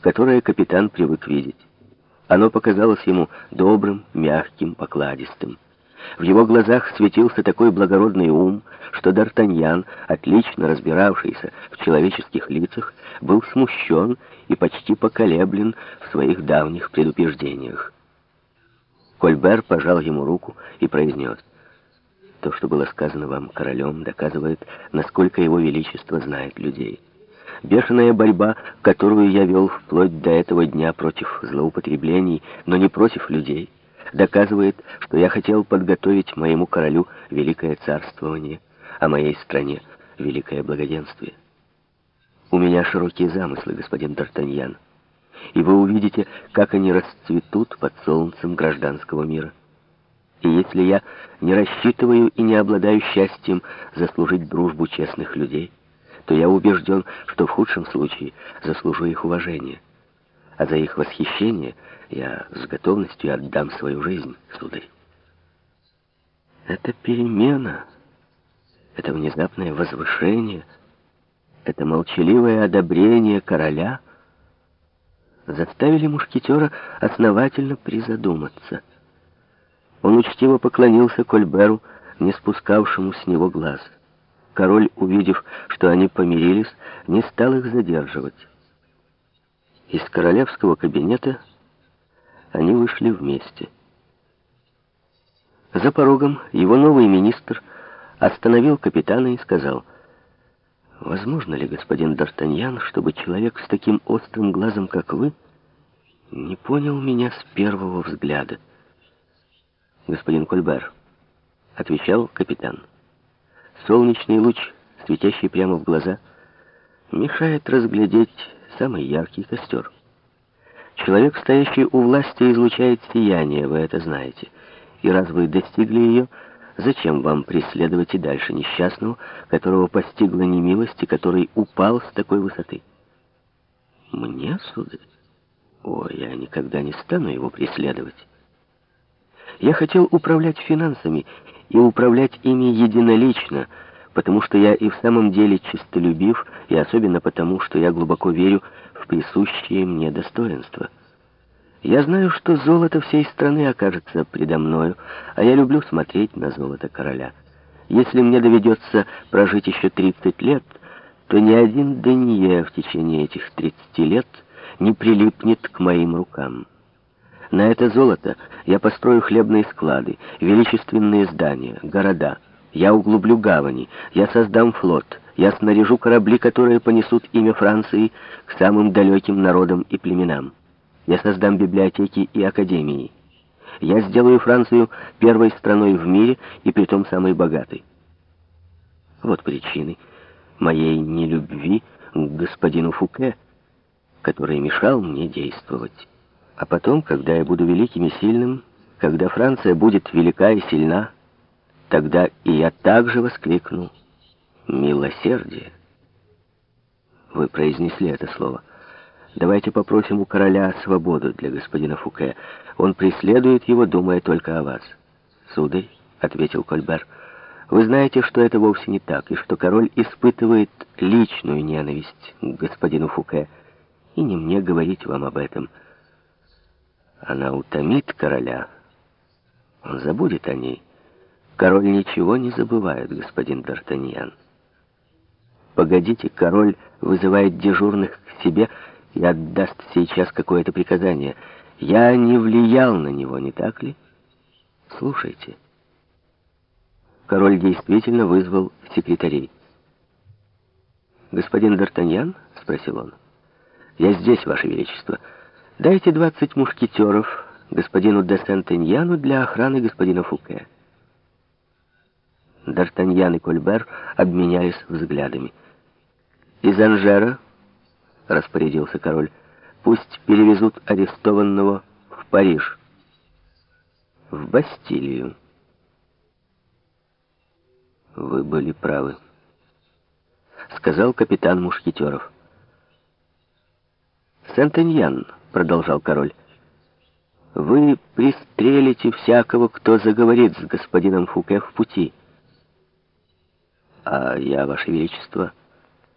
которое капитан привык видеть. Оно показалось ему добрым, мягким, покладистым. В его глазах светился такой благородный ум, что Д'Артаньян, отлично разбиравшийся в человеческих лицах, был смущен и почти поколеблен в своих давних предупреждениях. Кольбер пожал ему руку и произнес, «То, что было сказано вам королем, доказывает, насколько его величество знает людей». Бешеная борьба, которую я вел вплоть до этого дня против злоупотреблений, но не против людей, доказывает, что я хотел подготовить моему королю великое царствование, а моей стране великое благоденствие. У меня широкие замыслы, господин Д'Артаньян, и вы увидите, как они расцветут под солнцем гражданского мира. И если я не рассчитываю и не обладаю счастьем заслужить дружбу честных людей, то я убежден, что в худшем случае заслужу их уважение. А за их восхищение я с готовностью отдам свою жизнь, сударь. Это перемена, это внезапное возвышение, это молчаливое одобрение короля заставили мушкетера основательно призадуматься. Он учтиво поклонился Кольберу, не спускавшему с него глаз. Король, увидев, что они помирились, не стал их задерживать. Из королевского кабинета они вышли вместе. За порогом его новый министр остановил капитана и сказал, «Возможно ли, господин Д'Артаньян, чтобы человек с таким острым глазом, как вы, не понял меня с первого взгляда?» «Господин Кольбер», — отвечал капитан, — Солнечный луч, светящий прямо в глаза, мешает разглядеть самый яркий костер. Человек, стоящий у власти, излучает сияние, вы это знаете. И раз вы достигли ее, зачем вам преследовать и дальше несчастного, которого постигла немилость и который упал с такой высоты? Мне, сударь? О, я никогда не стану его преследовать. Я хотел управлять финансами и управлять ими единолично, потому что я и в самом деле чистолюбив, и особенно потому, что я глубоко верю в присущее мне достоинство. Я знаю, что золото всей страны окажется предо мною, а я люблю смотреть на золото короля. Если мне доведется прожить еще 30 лет, то ни один денье в течение этих 30 лет не прилипнет к моим рукам. На это золото я построю хлебные склады, величественные здания, города. Я углублю гавани, я создам флот, я снаряжу корабли, которые понесут имя Франции к самым далеким народам и племенам. Я создам библиотеки и академии. Я сделаю Францию первой страной в мире и притом самой богатой. Вот причины моей нелюбви к господину Фуке, который мешал мне действовать. А потом, когда я буду великим и сильным, когда Франция будет велика и сильна, тогда и я также воскликну «Милосердие». Вы произнесли это слово. Давайте попросим у короля свободу для господина Фуке. Он преследует его, думая только о вас. Сударь, — ответил Кольбер, — вы знаете, что это вовсе не так, и что король испытывает личную ненависть к господину Фуке. И не мне говорить вам об этом. Она утомит короля. Он забудет о ней. Король ничего не забывает, господин Д'Артаньян. Погодите, король вызывает дежурных к себе и отдаст сейчас какое-то приказание. Я не влиял на него, не так ли? Слушайте. Король действительно вызвал секретарей. «Господин Д'Артаньян?» — спросил он. «Я здесь, Ваше Величество». Дайте двадцать мушкетеров господину де Сентеньяну для охраны господина Фуке. Д'Артаньян и Кольбер обменялись взглядами. «Из Анжера», — распорядился король, — «пусть перевезут арестованного в Париж, в Бастилию». «Вы были правы», — сказал капитан Мушкетеров. «Сентеньян», — продолжал король, — «вы пристрелите всякого, кто заговорит с господином Фуке в пути». «А я, ваше величество...»